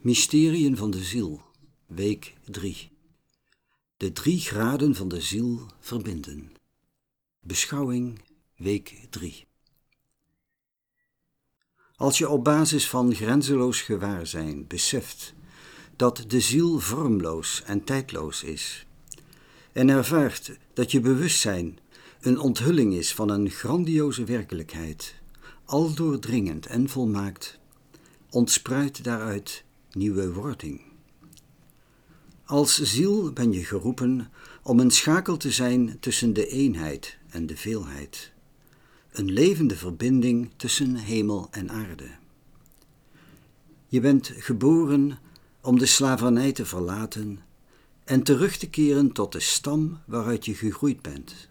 Mysteriën van de ziel, week 3. De drie graden van de ziel verbinden. Beschouwing, week 3. Als je op basis van grenzeloos gewaarzijn beseft dat de ziel vormloos en tijdloos is, en ervaart dat je bewustzijn een onthulling is van een grandioze werkelijkheid, al doordringend en volmaakt, ontspruit daaruit nieuwe wording. Als ziel ben je geroepen om een schakel te zijn tussen de eenheid en de veelheid, een levende verbinding tussen hemel en aarde. Je bent geboren om de slavernij te verlaten en terug te keren tot de stam waaruit je gegroeid bent.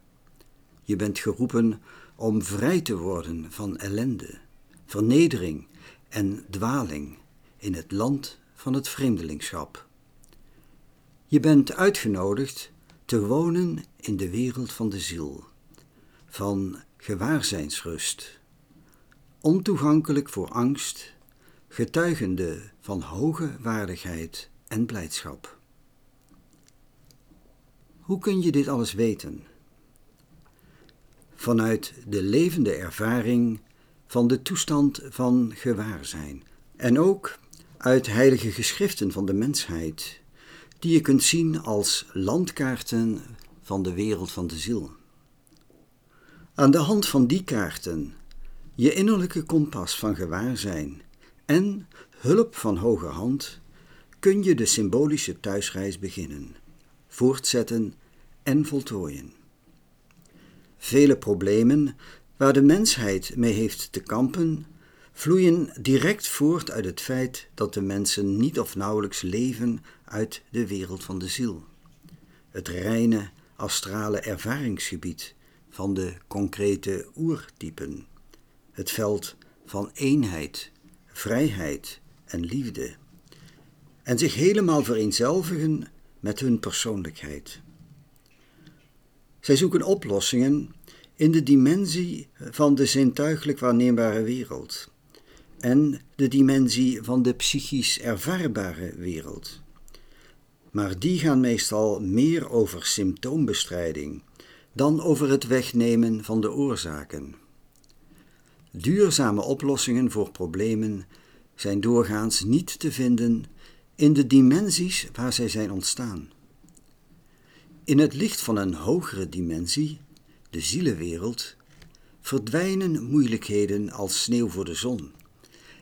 Je bent geroepen om vrij te worden van ellende, vernedering en dwaling in het land van het vreemdelingschap. Je bent uitgenodigd te wonen in de wereld van de ziel, van gewaarzijnsrust, ontoegankelijk voor angst, getuigende van hoge waardigheid en blijdschap. Hoe kun je dit alles weten? Vanuit de levende ervaring van de toestand van gewaarzijn en ook uit heilige geschriften van de mensheid, die je kunt zien als landkaarten van de wereld van de ziel. Aan de hand van die kaarten, je innerlijke kompas van gewaarzijn en hulp van hoge hand, kun je de symbolische thuisreis beginnen, voortzetten en voltooien. Vele problemen waar de mensheid mee heeft te kampen, vloeien direct voort uit het feit dat de mensen niet of nauwelijks leven uit de wereld van de ziel. Het reine astrale ervaringsgebied van de concrete oertypen. Het veld van eenheid, vrijheid en liefde. En zich helemaal vereenzelvigen met hun persoonlijkheid. Zij zoeken oplossingen in de dimensie van de zintuigelijk waarneembare wereld en de dimensie van de psychisch ervaarbare wereld. Maar die gaan meestal meer over symptoombestrijding dan over het wegnemen van de oorzaken. Duurzame oplossingen voor problemen zijn doorgaans niet te vinden in de dimensies waar zij zijn ontstaan. In het licht van een hogere dimensie, de zielenwereld, verdwijnen moeilijkheden als sneeuw voor de zon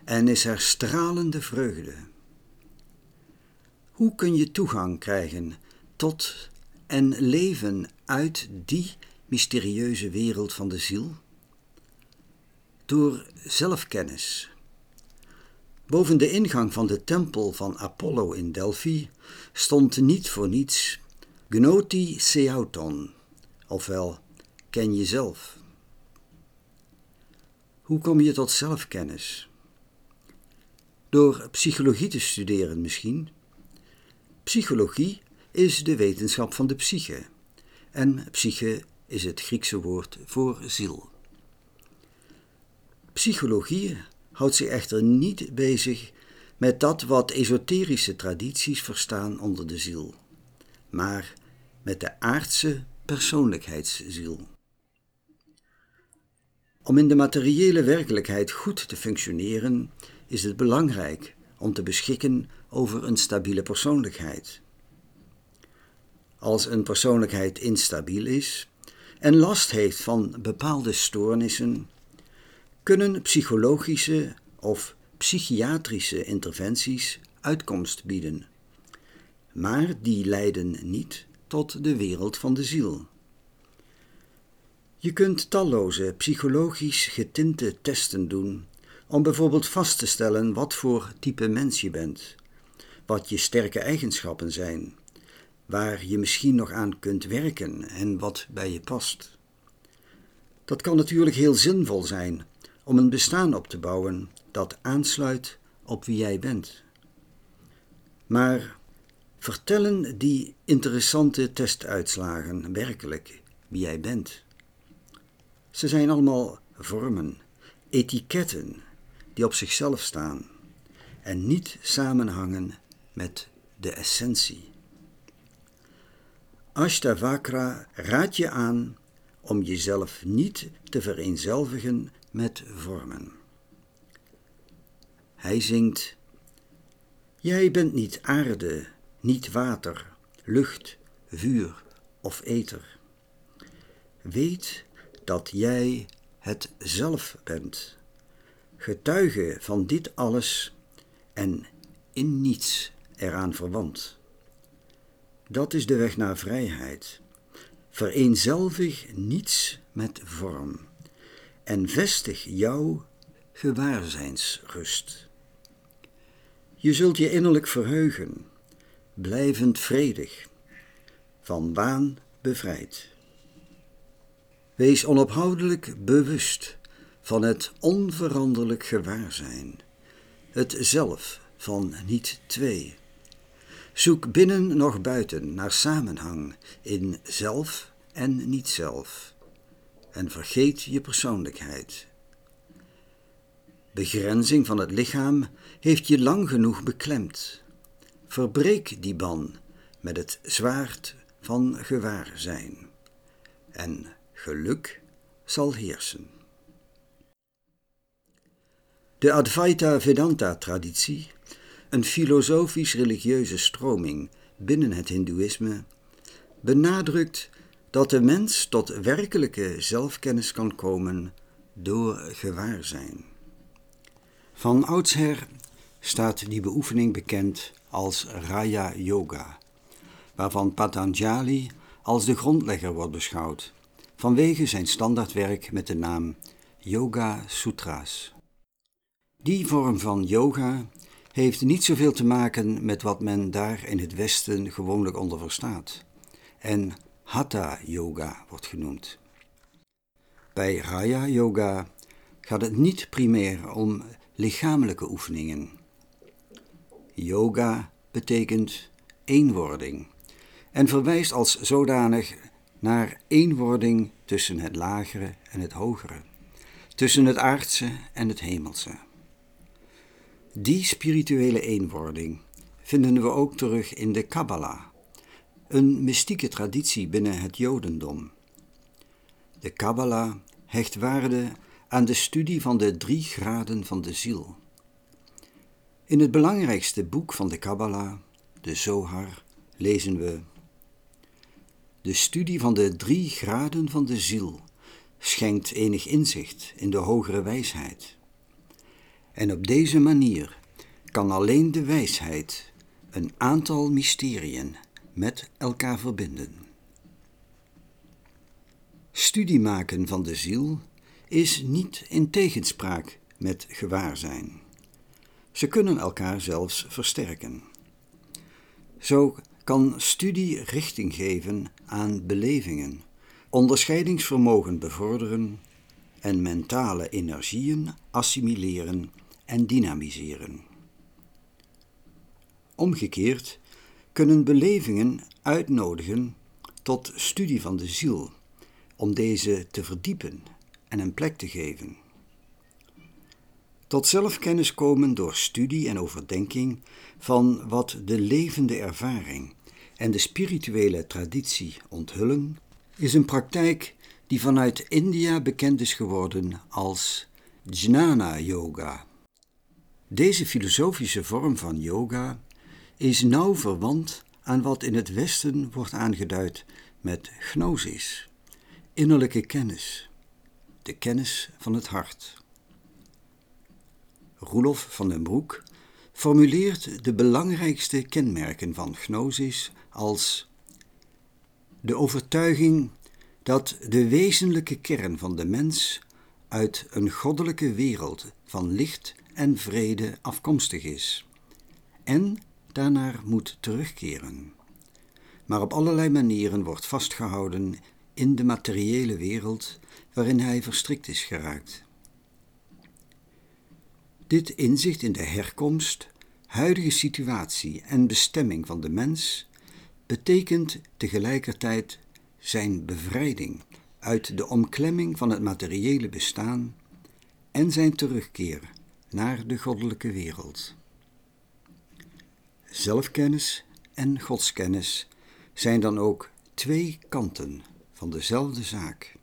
en is er stralende vreugde. Hoe kun je toegang krijgen tot en leven uit die mysterieuze wereld van de ziel? Door zelfkennis. Boven de ingang van de tempel van Apollo in Delphi stond niet voor niets Gnoti Seauton, ofwel ken jezelf. Hoe kom je tot zelfkennis? Door psychologie te studeren misschien. Psychologie is de wetenschap van de psyche. En psyche is het Griekse woord voor ziel. Psychologie houdt zich echter niet bezig met dat wat esoterische tradities verstaan onder de ziel, maar met de aardse persoonlijkheidsziel. Om in de materiële werkelijkheid goed te functioneren, is het belangrijk om te beschikken over een stabiele persoonlijkheid. Als een persoonlijkheid instabiel is en last heeft van bepaalde stoornissen, kunnen psychologische of psychiatrische interventies uitkomst bieden. Maar die leiden niet tot de wereld van de ziel. Je kunt talloze psychologisch getinte testen doen om bijvoorbeeld vast te stellen wat voor type mens je bent, wat je sterke eigenschappen zijn, waar je misschien nog aan kunt werken en wat bij je past. Dat kan natuurlijk heel zinvol zijn om een bestaan op te bouwen dat aansluit op wie jij bent. Maar vertellen die interessante testuitslagen werkelijk wie jij bent? Ze zijn allemaal vormen, etiketten die op zichzelf staan en niet samenhangen met de essentie. Ashtavakra raadt je aan om jezelf niet te vereenzelvigen met vormen. Hij zingt: Jij bent niet aarde, niet water, lucht, vuur of ether. Weet dat jij het zelf bent, getuige van dit alles en in niets eraan verwant. Dat is de weg naar vrijheid. Vereenzelvig niets met vorm en vestig jouw gewaarzijnsrust. Je zult je innerlijk verheugen, blijvend vredig, van waan bevrijd. Wees onophoudelijk bewust van het onveranderlijk gewaarzijn, het zelf van niet twee. Zoek binnen nog buiten naar samenhang in zelf en niet zelf en vergeet je persoonlijkheid. Begrenzing van het lichaam heeft je lang genoeg beklemd. Verbreek die ban met het zwaard van gewaarzijn. En geluk zal heersen. De Advaita Vedanta-traditie, een filosofisch-religieuze stroming binnen het Hindoeïsme, benadrukt dat de mens tot werkelijke zelfkennis kan komen door gewaarzijn. Van oudsher staat die beoefening bekend als Raya Yoga, waarvan Patanjali als de grondlegger wordt beschouwd, vanwege zijn standaardwerk met de naam Yoga Sutras. Die vorm van yoga heeft niet zoveel te maken met wat men daar in het Westen gewoonlijk onder verstaat, en Hatha Yoga wordt genoemd. Bij Raya Yoga gaat het niet primair om lichamelijke oefeningen. Yoga betekent eenwording en verwijst als zodanig naar eenwording tussen het lagere en het hogere, tussen het aardse en het hemelse. Die spirituele eenwording vinden we ook terug in de Kabbalah, een mystieke traditie binnen het Jodendom. De Kabbalah hecht waarde aan de studie van de drie graden van de ziel. In het belangrijkste boek van de Kabbalah, de Zohar, lezen we: De studie van de drie graden van de ziel schenkt enig inzicht in de hogere wijsheid. En op deze manier kan alleen de wijsheid een aantal mysteriën met elkaar verbinden. Studie maken van de ziel is niet in tegenspraak met gewaarzijn. Ze kunnen elkaar zelfs versterken. Zo kan studie richting geven aan belevingen, onderscheidingsvermogen bevorderen en mentale energieën assimileren en dynamiseren. Omgekeerd kunnen belevingen uitnodigen tot studie van de ziel, om deze te verdiepen en een plek te geven. Tot zelfkennis komen door studie en overdenking van wat de levende ervaring en de spirituele traditie onthullen, is een praktijk die vanuit India bekend is geworden als Jnana Yoga. Deze filosofische vorm van yoga is nauw verwant aan wat in het Westen wordt aangeduid met gnosis, innerlijke kennis, de kennis van het hart. Roelof van den Broek formuleert de belangrijkste kenmerken van gnosis als de overtuiging dat de wezenlijke kern van de mens uit een goddelijke wereld van licht en vrede afkomstig is en daarnaar moet terugkeren. Maar op allerlei manieren wordt vastgehouden in de materiële wereld waarin hij verstrikt is geraakt. Dit inzicht in de herkomst, huidige situatie en bestemming van de mens betekent tegelijkertijd zijn bevrijding uit de omklemming van het materiële bestaan en zijn terugkeer naar de goddelijke wereld. zelfkennis en godskennis zijn dan ook twee kanten van dezelfde zaak.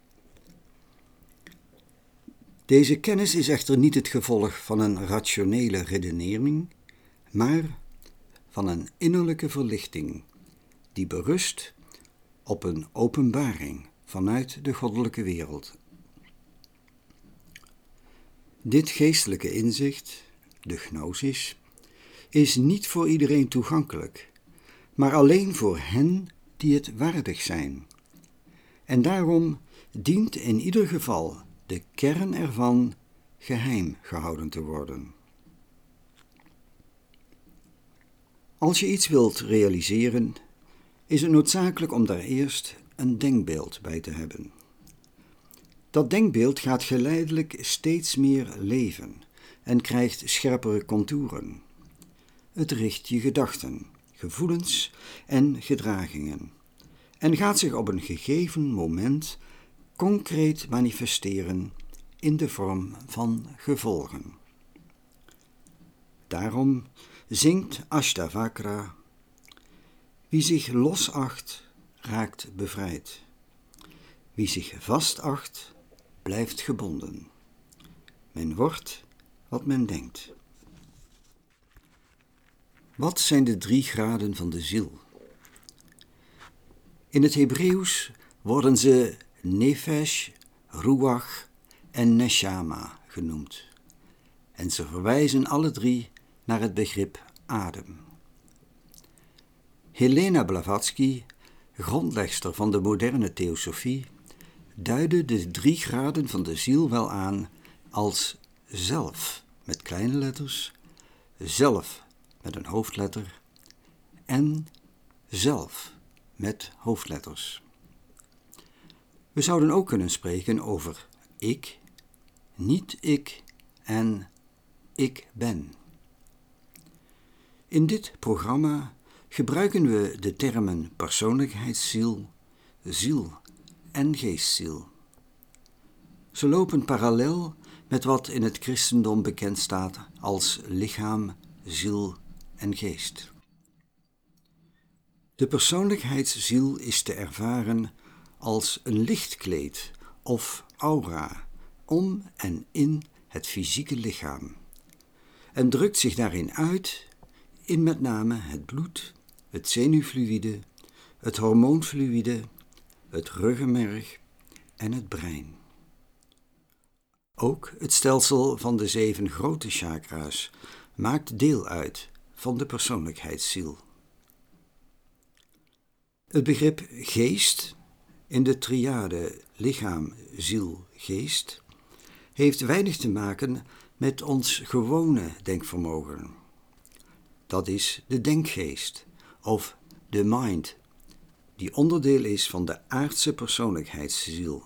Deze kennis is echter niet het gevolg van een rationele redenering, maar van een innerlijke verlichting die berust op een openbaring vanuit de goddelijke wereld. Dit geestelijke inzicht, de gnosis, is niet voor iedereen toegankelijk, maar alleen voor hen die het waardig zijn. En daarom dient in ieder geval de kern ervan geheim gehouden te worden. Als je iets wilt realiseren, is het noodzakelijk om daar eerst een denkbeeld bij te hebben. Dat denkbeeld gaat geleidelijk steeds meer leven en krijgt scherpere contouren. Het richt je gedachten, gevoelens en gedragingen en gaat zich op een gegeven moment concreet manifesteren in de vorm van gevolgen. Daarom zingt Ashtavakra: Wie zich losacht, raakt bevrijd. Wie zich vastacht, blijft gebonden. Men wordt wat men denkt. Wat zijn de drie graden van de ziel? In het Hebreeuws worden ze nefesh, ruach en neshama genoemd. En ze verwijzen alle drie naar het begrip adem. Helena Blavatsky, grondlegster van de moderne theosofie, duidde de drie graden van de ziel wel aan als zelf met kleine letters, zelf met een hoofdletter en zelf met hoofdletters. We zouden ook kunnen spreken over ik, niet ik en ik ben. In dit programma gebruiken we de termen persoonlijkheidsziel, ziel en geestziel. Ze lopen parallel met wat in het christendom bekend staat als lichaam, ziel en geest. De persoonlijkheidsziel is te ervaren als een lichtkleed of aura om en in het fysieke lichaam en drukt zich daarin uit in met name het bloed, het zenuwfluïde, het hormoonfluïde, het ruggenmerg en het brein. Ook het stelsel van de zeven grote chakra's maakt deel uit van de persoonlijkheidsziel. Het begrip geest in de triade lichaam, ziel, geest heeft weinig te maken met ons gewone denkvermogen. Dat is de denkgeest of de mind, die onderdeel is van de aardse persoonlijkheidsziel,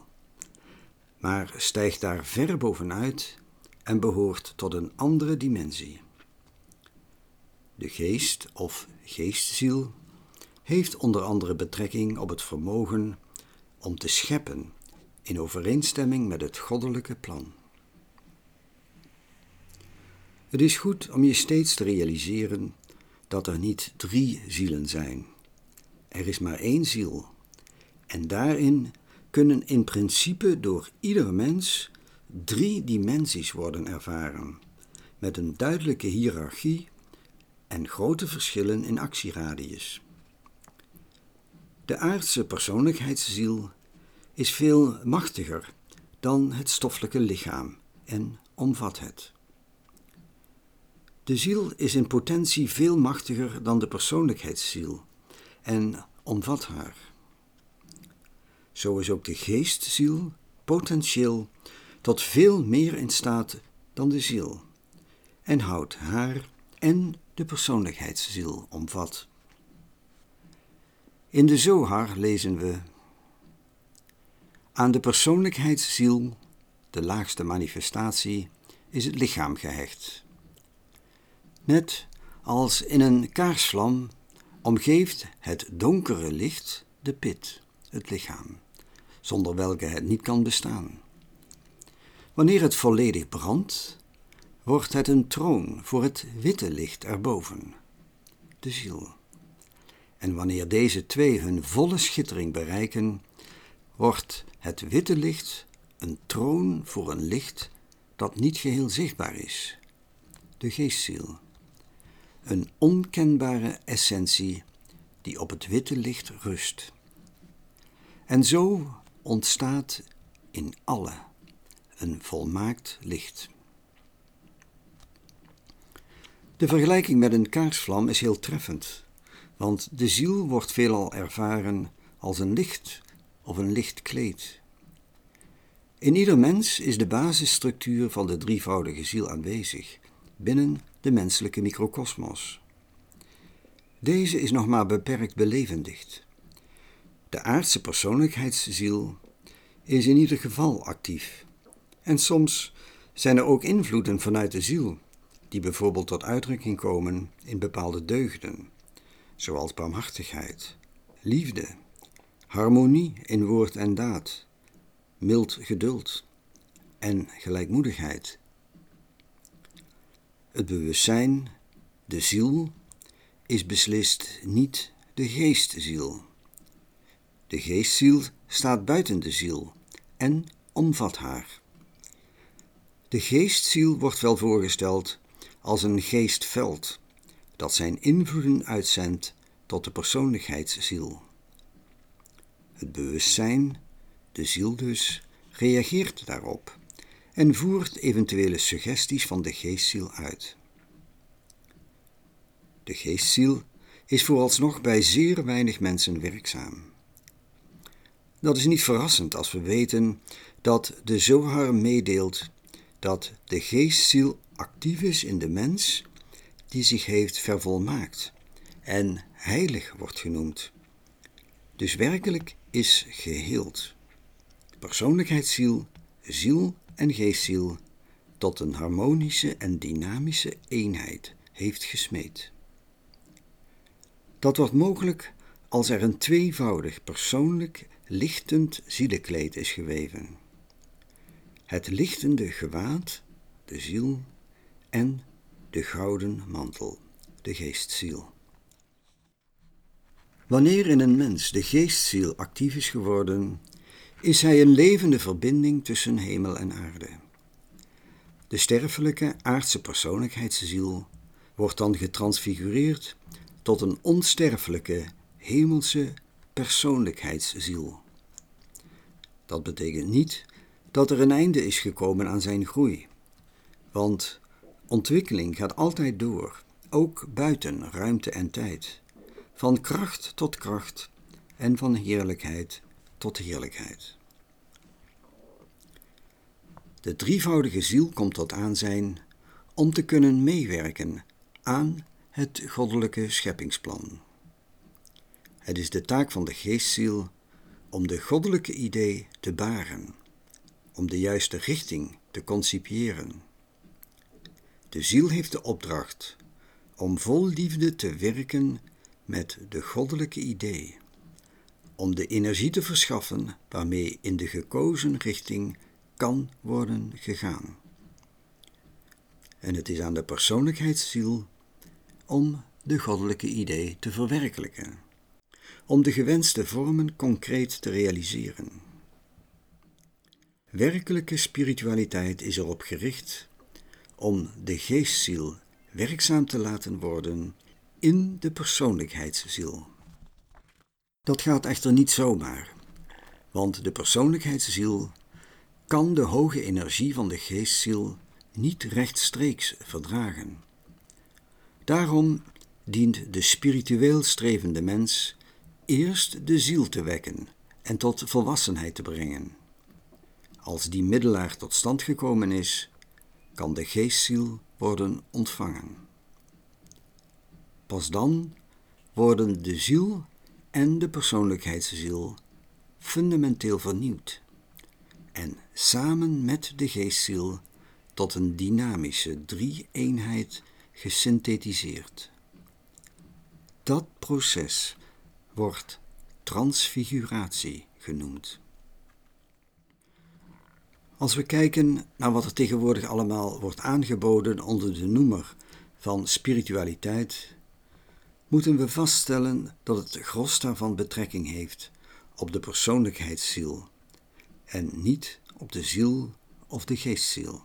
maar stijgt daar ver bovenuit en behoort tot een andere dimensie. De geest of geestziel heeft onder andere betrekking op het vermogen om te scheppen in overeenstemming met het goddelijke plan. Het is goed om je steeds te realiseren dat er niet drie zielen zijn. Er is maar één ziel. En daarin kunnen in principe door ieder mens drie dimensies worden ervaren, met een duidelijke hiërarchie en grote verschillen in actieradius. De aardse persoonlijkheidsziel is veel machtiger dan het stoffelijke lichaam en omvat het. De ziel is in potentie veel machtiger dan de persoonlijkheidsziel en omvat haar. Zo is ook de geestziel potentieel tot veel meer in staat dan de ziel en houdt haar en de persoonlijkheidsziel omvat. In de Zohar lezen we: Aan de persoonlijkheidsziel, de laagste manifestatie, is het lichaam gehecht. Net als in een kaarsvlam omgeeft het donkere licht de pit, het lichaam, zonder welke het niet kan bestaan. Wanneer het volledig brandt, wordt het een troon voor het witte licht erboven. de ziel. En wanneer deze twee hun volle schittering bereiken, wordt het witte licht een troon voor een licht dat niet geheel zichtbaar is, de geestziel. Een onkenbare essentie die op het witte licht rust. En zo ontstaat in alle een volmaakt licht. De vergelijking met een kaarsvlam is heel treffend, want de ziel wordt veelal ervaren als een licht of een lichtkleed. In ieder mens is de basisstructuur van de drievoudige ziel aanwezig binnen de menselijke microcosmos. Deze is nog maar beperkt belevendigd. De aardse persoonlijkheidsziel is in ieder geval actief. En soms zijn er ook invloeden vanuit de ziel, die bijvoorbeeld tot uitdrukking komen in bepaalde deugden, zoals barmhartigheid, liefde, harmonie in woord en daad, mild geduld en gelijkmoedigheid. Het bewustzijn, de ziel, is beslist niet de geestziel. De geestziel staat buiten de ziel en omvat haar. De geestziel wordt wel voorgesteld als een geestveld dat zijn invloeden uitzendt tot de persoonlijkheidsziel. Het bewustzijn, de ziel dus, reageert daarop en voert eventuele suggesties van de geestziel uit. De geestziel is vooralsnog bij zeer weinig mensen werkzaam. Dat is niet verrassend als we weten dat de Zohar meedeelt dat de geestziel actief is in de mens die zich heeft vervolmaakt en heilig wordt genoemd. Dus werkelijk is geheeld. Persoonlijkheidsziel, ziel en geestziel tot een harmonische en dynamische eenheid heeft gesmeed. Dat wordt mogelijk als er een tweevoudig persoonlijk lichtend zielenkleed is geweven. Het lichtende gewaad, de ziel, en de gouden mantel, de geestziel. Wanneer in een mens de geestziel actief is geworden, is hij een levende verbinding tussen hemel en aarde. De sterfelijke aardse persoonlijkheidsziel wordt dan getransfigureerd tot een onsterfelijke hemelse persoonlijkheidsziel. Dat betekent niet dat er een einde is gekomen aan zijn groei, want ontwikkeling gaat altijd door, ook buiten ruimte en tijd, van kracht tot kracht en van heerlijkheid tot heerlijkheid. De drievoudige ziel komt tot aanzijn om te kunnen meewerken aan het goddelijke scheppingsplan. Het is de taak van de geestziel om de goddelijke idee te baren, om de juiste richting te concipiëren. De ziel heeft de opdracht om vol liefde te werken met de goddelijke idee, om de energie te verschaffen waarmee in de gekozen richting kan worden gegaan. En het is aan de persoonlijkheidsziel om de goddelijke idee te verwerkelijken, om de gewenste vormen concreet te realiseren. Werkelijke spiritualiteit is erop gericht om de geestziel werkzaam te laten worden in de persoonlijkheidsziel. Dat gaat echter niet zomaar, want de persoonlijkheidsziel kan de hoge energie van de geestziel niet rechtstreeks verdragen. Daarom dient de spiritueel strevende mens eerst de ziel te wekken en tot volwassenheid te brengen. Als die middelaar tot stand gekomen is, kan de geestziel worden ontvangen. Pas dan worden de ziel en de persoonlijkheidsziel fundamenteel vernieuwd en samen met de geestziel tot een dynamische drie-eenheid gesynthetiseerd. Dat proces wordt transfiguratie genoemd. Als we kijken naar wat er tegenwoordig allemaal wordt aangeboden onder de noemer van spiritualiteit, moeten we vaststellen dat het gros daarvan betrekking heeft op de persoonlijkheidsziel en niet op de ziel of de geestziel.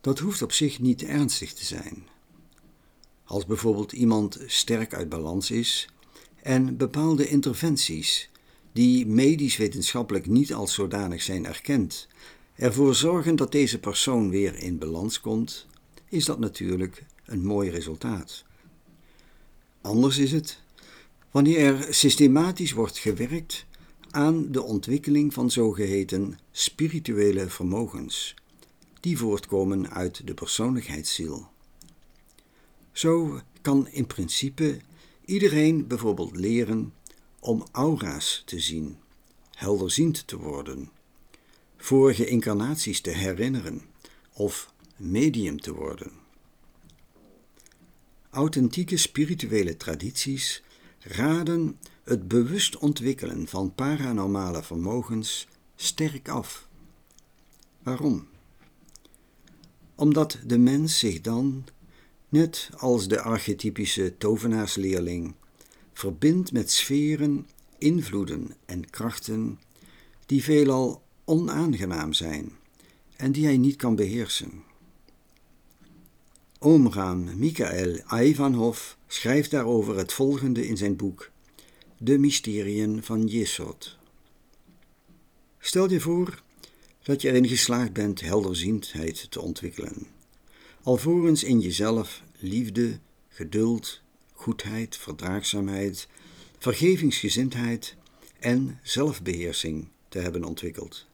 Dat hoeft op zich niet ernstig te zijn. Als bijvoorbeeld iemand sterk uit balans is en bepaalde interventies, die medisch-wetenschappelijk niet als zodanig zijn erkend, ervoor zorgen dat deze persoon weer in balans komt, is dat natuurlijk een mooi resultaat. Anders is het wanneer er systematisch wordt gewerkt aan de ontwikkeling van zogeheten spirituele vermogens, die voortkomen uit de persoonlijkheidsziel. Zo kan in principe iedereen bijvoorbeeld leren om aura's te zien, helderziend te worden, vorige incarnaties te herinneren of medium te worden. Authentieke spirituele tradities raden het bewust ontwikkelen van paranormale vermogens sterk af. Waarom? Omdat de mens zich dan, net als de archetypische tovenaarsleerling, verbindt met sferen, invloeden en krachten die veelal onaangenaam zijn en die hij niet kan beheersen. Omraam Michael Ivanhoff schrijft daarover het volgende in zijn boek De Mysteriën van Jesod. Stel je voor dat je erin geslaagd bent helderziendheid te ontwikkelen, alvorens in jezelf liefde, geduld, goedheid, verdraagzaamheid, vergevingsgezindheid en zelfbeheersing te hebben ontwikkeld.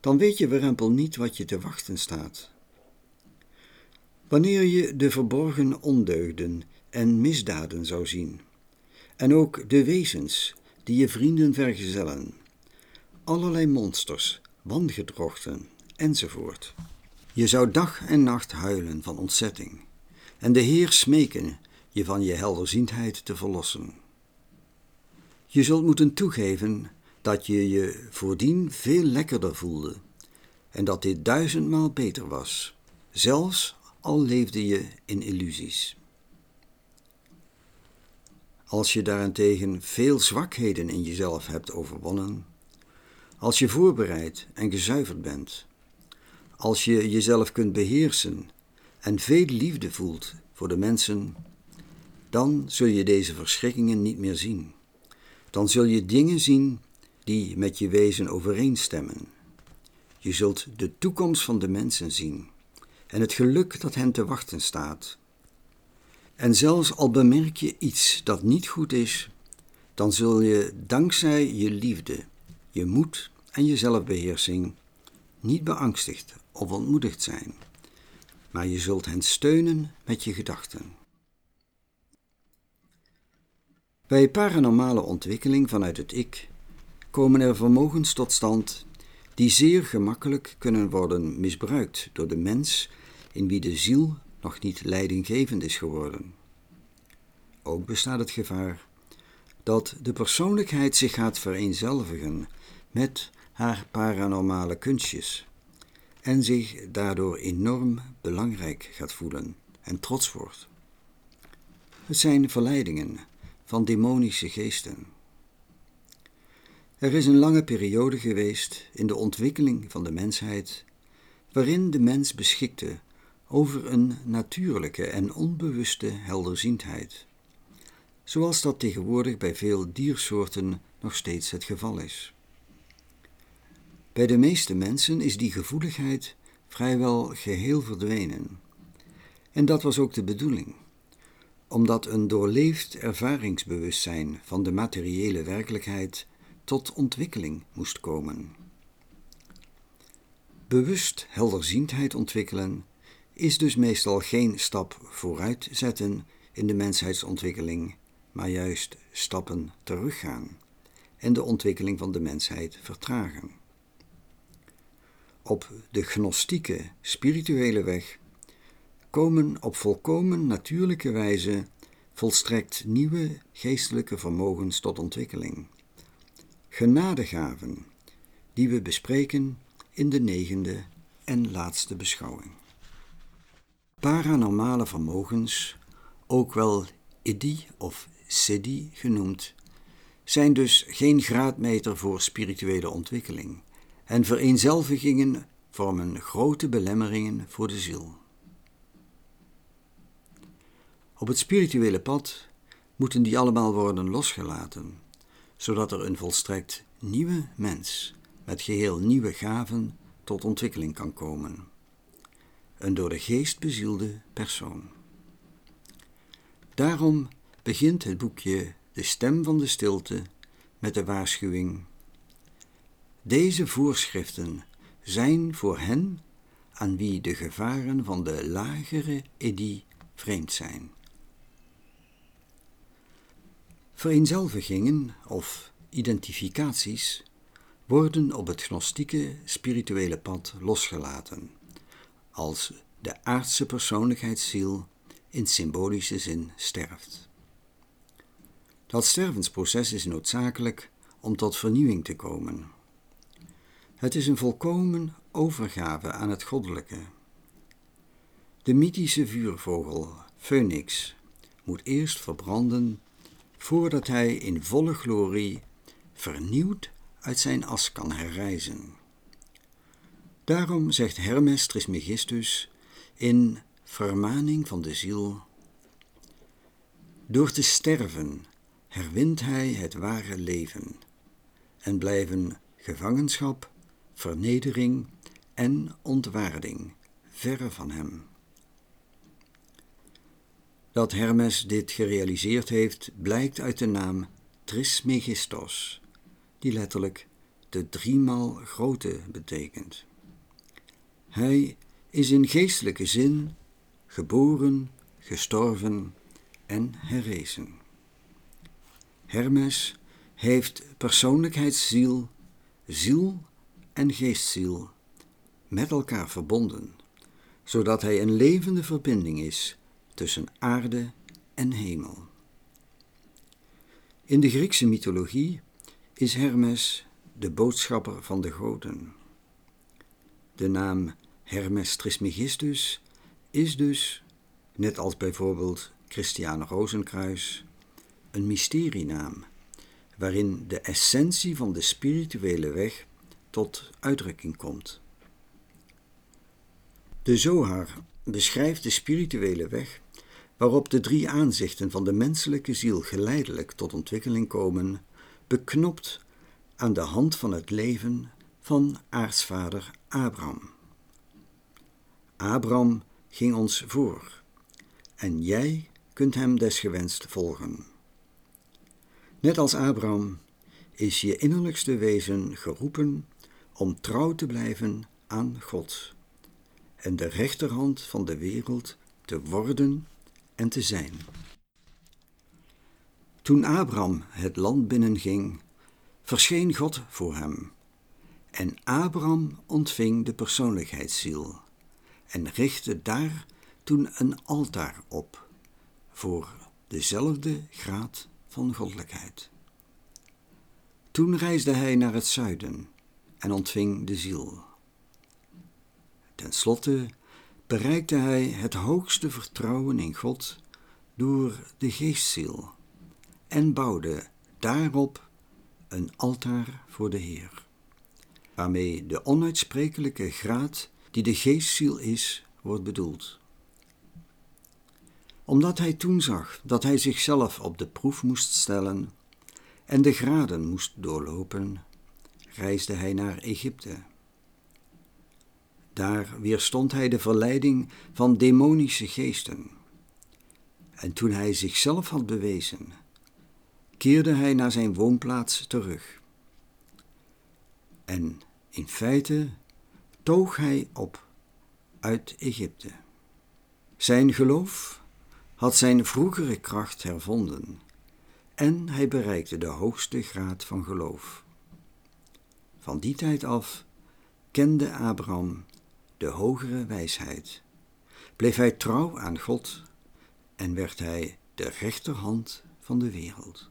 Dan weet je werempel niet wat je te wachten staat. Wanneer je de verborgen ondeugden en misdaden zou zien, en ook de wezens die je vrienden vergezellen, allerlei monsters, wangedrochten enzovoort. Je zou dag en nacht huilen van ontzetting en de Heer smeken je van je helderziendheid te verlossen. Je zult moeten toegeven dat je je voordien veel lekkerder voelde en dat dit duizendmaal beter was, zelfs al leefde je in illusies. Als je daarentegen veel zwakheden in jezelf hebt overwonnen, als je voorbereid en gezuiverd bent, als je jezelf kunt beheersen en veel liefde voelt voor de mensen, dan zul je deze verschrikkingen niet meer zien. Dan zul je dingen zien die met je wezen overeenstemmen. Je zult de toekomst van de mensen zien en het geluk dat hen te wachten staat. En zelfs al bemerk je iets dat niet goed is, dan zul je dankzij je liefde, je moed en je zelfbeheersing niet beangstigd of ontmoedigd zijn, maar je zult hen steunen met je gedachten. Bij paranormale ontwikkeling vanuit het ik komen er vermogens tot stand die zeer gemakkelijk kunnen worden misbruikt door de mens in wie de ziel nog niet leidinggevend is geworden. Ook bestaat het gevaar dat de persoonlijkheid zich gaat vereenzelvigen met haar paranormale kunstjes en zich daardoor enorm belangrijk gaat voelen en trots wordt. Het zijn verleidingen van demonische geesten. Er is een lange periode geweest in de ontwikkeling van de mensheid waarin de mens beschikte over een natuurlijke en onbewuste helderziendheid, zoals dat tegenwoordig bij veel diersoorten nog steeds het geval is. Bij de meeste mensen is die gevoeligheid vrijwel geheel verdwenen. En dat was ook de bedoeling, omdat een doorleefd ervaringsbewustzijn van de materiële werkelijkheid tot ontwikkeling moest komen. Bewust helderziendheid ontwikkelen is dus meestal geen stap vooruit zetten in de mensheidsоntwikkeling, maar juist stappen teruggaan en de ontwikkeling van de mensheid vertragen. Op de gnostieke spirituele weg komen op volkomen natuurlijke wijze volstrekt nieuwe geestelijke vermogens tot ontwikkeling. Genadegaven, die we bespreken in de negende en laatste beschouwing. Paranormale vermogens ook wel Idi of Siddhi genoemd, zijn dus geen graadmeter voor spirituele ontwikkeling en vereenzelvigingen vormen grote belemmeringen voor de ziel. Op het spirituele pad moeten die allemaal worden losgelaten, zodat er een volstrekt nieuwe mens met geheel nieuwe gaven tot ontwikkeling kan komen. Een door de geest bezielde persoon. Daarom begint het boekje De Stem van de Stilte met de waarschuwing: Deze voorschriften zijn voor hen aan wie de gevaren van de lagere edie vreemd zijn. Vereenzelvigingen of identificaties worden op het gnostieke spirituele pad losgelaten, als de aardse persoonlijkheidsziel in symbolische zin sterft. Dat stervensproces is noodzakelijk om tot vernieuwing te komen. Het is een volkomen overgave aan het goddelijke. De mythische vuurvogel, Phoenix, moet eerst verbranden voordat hij in volle glorie vernieuwd uit zijn as kan herrijzen. Daarom zegt Hermes Trismegistus in Vermaning van de ziel: Door te sterven herwint hij het ware leven en blijven gevangenschap, vernedering en ontwaarding verre van hem. Dat Hermes dit gerealiseerd heeft, blijkt uit de naam Trismegistos, die letterlijk de driemaal grote betekent. Hij is in geestelijke zin geboren, gestorven en herrezen. Hermes heeft persoonlijkheidsziel, ziel en geestziel met elkaar verbonden, zodat hij een levende verbinding is tussen aarde en hemel. In de Griekse mythologie is Hermes de boodschapper van de goden. De naam Hermes Trismegistus is dus, net als bijvoorbeeld Christiane Rozenkruis, een mysterienaam waarin de essentie van de spirituele weg tot uitdrukking komt. De Zohar beschrijft de spirituele weg waarop de drie aanzichten van de menselijke ziel geleidelijk tot ontwikkeling komen, beknopt aan de hand van het leven van aartsvader Abraham. Abraham ging ons voor en jij kunt hem desgewenst volgen. Net als Abraham is je innerlijkste wezen geroepen om trouw te blijven aan God en de rechterhand van de wereld te worden en te zijn. Toen Abraham het land binnenging, verscheen God voor hem. En Abraham ontving de persoonlijkheidsziel en richtte daar toen een altaar op voor dezelfde graad van goddelijkheid. Toen reisde hij naar het zuiden en ontving de ziel. Ten slotte bereikte hij het hoogste vertrouwen in God door de geestziel en bouwde daarop een altaar voor de Heer, waarmee de onuitsprekelijke graad die de geestziel is, wordt bedoeld. Omdat hij toen zag dat hij zichzelf op de proef moest stellen en de graden moest doorlopen, reisde hij naar Egypte. Daar weerstond hij de verleiding van demonische geesten. En toen hij zichzelf had bewezen, keerde hij naar zijn woonplaats terug. En in feite toog hij op uit Egypte. Zijn geloof had zijn vroegere kracht hervonden en hij bereikte de hoogste graad van geloof. Van die tijd af kende Abraham de hogere wijsheid, bleef hij trouw aan God en werd hij de rechterhand van de wereld.